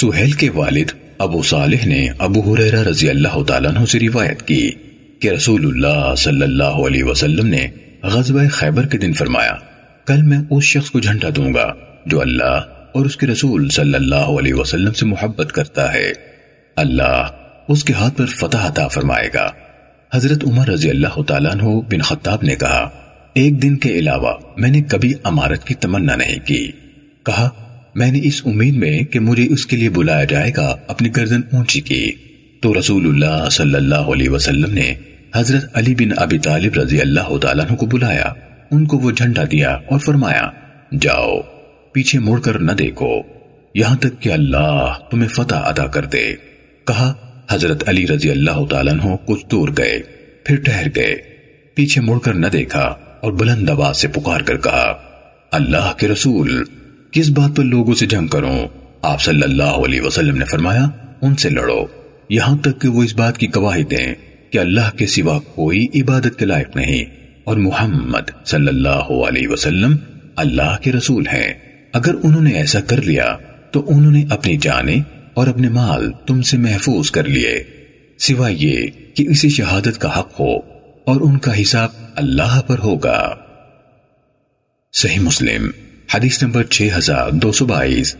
سہیل کے والد ابو صالح نے ابو حریرہ رضی اللہ تعالیٰ عنہ سے روایت کی کہ رسول اللہ صلی اللہ علیہ وسلم نے غزوہ خیبر کے دن فرمایا، کل میں اس شخص کو جھنڈا دوں گا جو اللہ اور اس کے رسول صلی اللہ علیہ وسلم سے محبت کرتا ہے۔ اللہ اس کے ہاتھ پر فتح عطا فرمائے گا۔ حضرت عمر رضی اللہ تعالیٰ عنہ بن خطاب نے کہا، ایک دن کے علاوہ میں نے کبھی امارت کی تمنا نہیں کی۔ کہا میں نے اس امید میں کہ مجھے اس کے لیے بلایا جائے گا اپنی گردن اونچی کی۔ تو رسول اللہ صلی اللہ علیہ وسلم نے حضرت علی بن ابی طالب رضی اللہ تعالیٰ عنہ کو بلایا۔ ان کو وہ جھنڈا دیا اور فرمایا، جاؤ، پیچھے مڑ کر نہ دیکھو۔ یہاں تک کہ اللہ تمہیں فتح ادا کر دے۔ کہا، حضرت علی رضی اللہ تعالیٰ عنہ کچھ دور گئے، پھر ٹھہر گئے۔ پیچھے مڑ کر نہ دیکھا اور بلند آواز سے پکار کر کہا، اللہ کے رسول۔ کس بات پر لوگوں سے جنگ کروں آپ صلی اللہ علیہ وسلم نے فرمایا، ان سے لڑو۔ یہاں تک کہ وہ اس بات کی گواہی دیں کہ اللہ کے سوا کوئی عبادت کے لائق نہیں۔ اور محمد صلی اللہ علیہ وسلم اللہ کے رسول ہیں۔ اگر انہوں نے ایسا کر لیا، تو انہوں نے اپنی جانیں اور اپنے مال تم سے محفوظ کر لیے۔ سوائے یہ کہ اسی شہادت کا حق ہو اور ان کا حساب اللہ پر ہوگا۔ صحیح مسلم۔ حدیث نمبر 6222